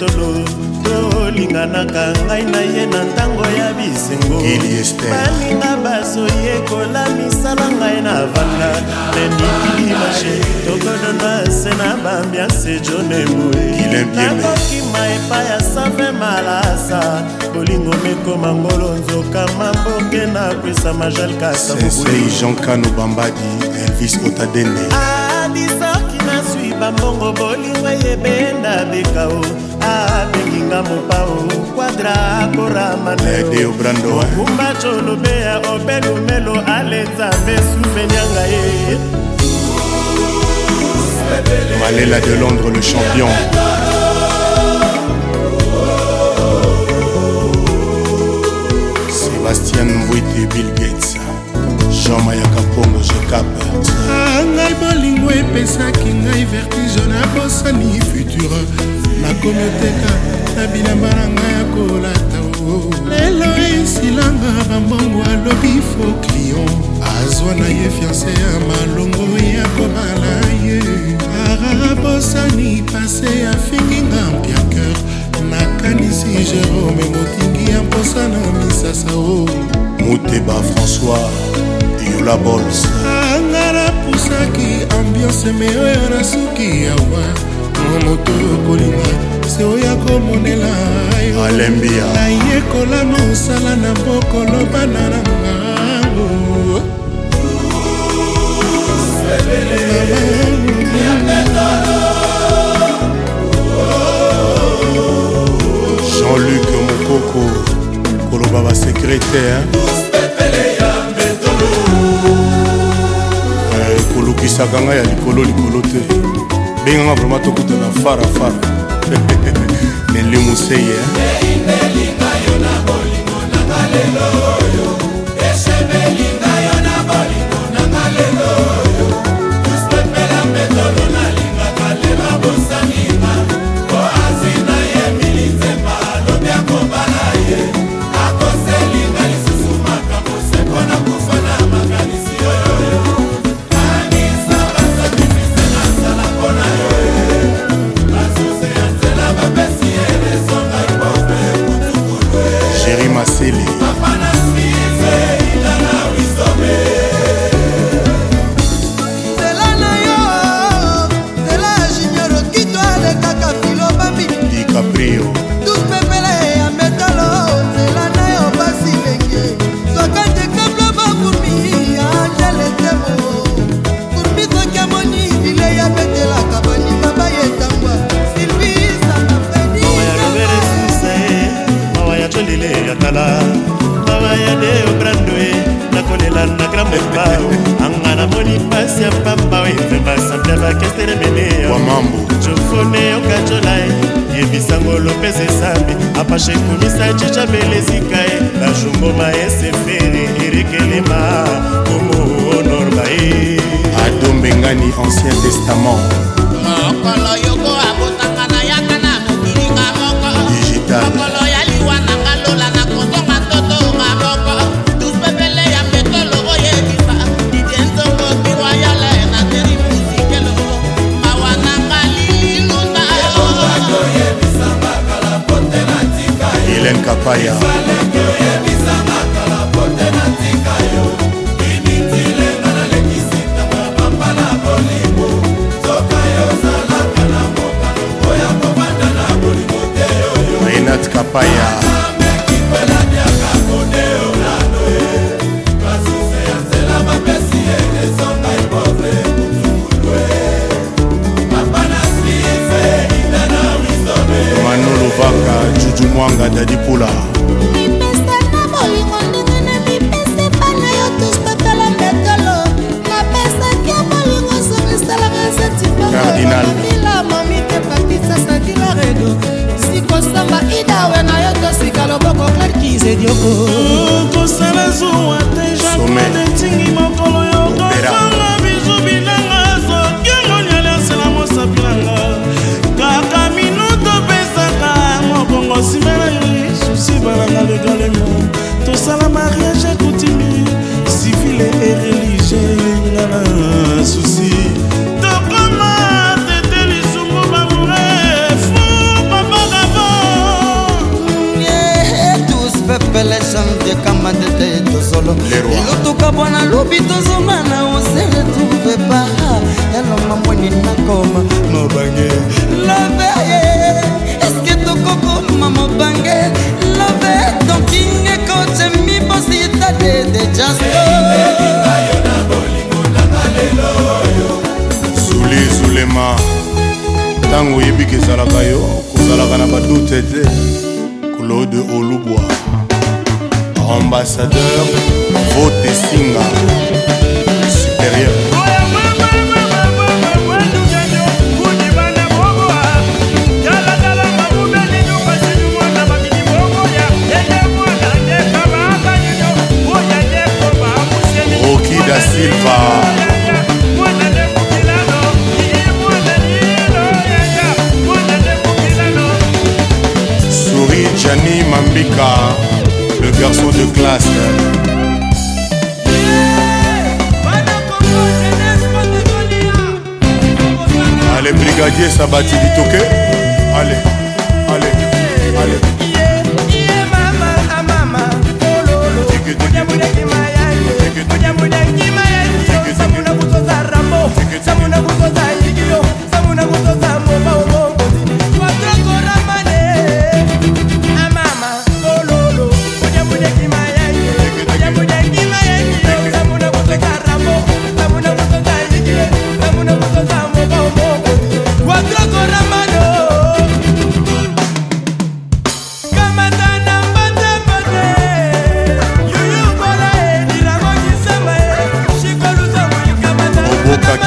tolo tolinganaka ngai na ye na ntango ya bisengo baninga bazoyekola misala ngai na vanga lenikidimashe tokodona se na bambianse jonemoenakokima epai ya safe malasa bolingo mekoma ngolo nzoka mamboke na kwesa majalkasa jean kano bambadi elvis otadene adisa na mbongo bolingo eyebenda bekao abekinga mopao kwadra koramanaokumba eh. colobeya obelumelo alenza mbe suvenyanga ye Malela de Londres, le champion. Sébastien Mouite Bill Gates. jean mayaka mpongo jekape ah, ngai bolingo epesaki ngai vertige na bosani future nakomi oteka na bilamba na ngai ya kolata lelo esilanga bambongo alobi fo clion azwa na ye fiance ya malongo ya kobala ye arabosani pase afinginga mpiaker nakanisi jerome motingi ya mposa na misasa o moteba françois lula bols nga napusaki ambiance meoyo nasuki yawa moto oyo kolinga se oya komonela alembia nayekola mosala na bokolobana na ngango jean-luc mokoko koloba basekretare obebisaka ngai ya likolo likolo te benganga vraimen tokutana farafara melemoseye esili Caprio. Tu me kala baba ya deo brando e nakolela na gramomba anga namoni pasi ya pamba nzemba sambiala kesteremeneamambo cofone yokacola e yebisango lopese esambi apashe kumisa cicamele esika e na jungoma esefere erekelema komo honorba e adombengani ancien testament makala yo Fire. kidioko okosala zuwa te japonde ntingi mo yotoka bwana lobi tozonga na osele trouve pa yalonga mweni nakoma mobange love eh. eske tokokoma mobange love donkinge koce mibositade de jasto zulema ntango oyebiki ezalaka yo kozalaka na badute te claude olubwa ambassadeur vote singa supérieur class daddy. Allez, brigadier Sabati Bitoke. Allez, allez, allez. Yeah, yeah, mama, mama, oh, lolo.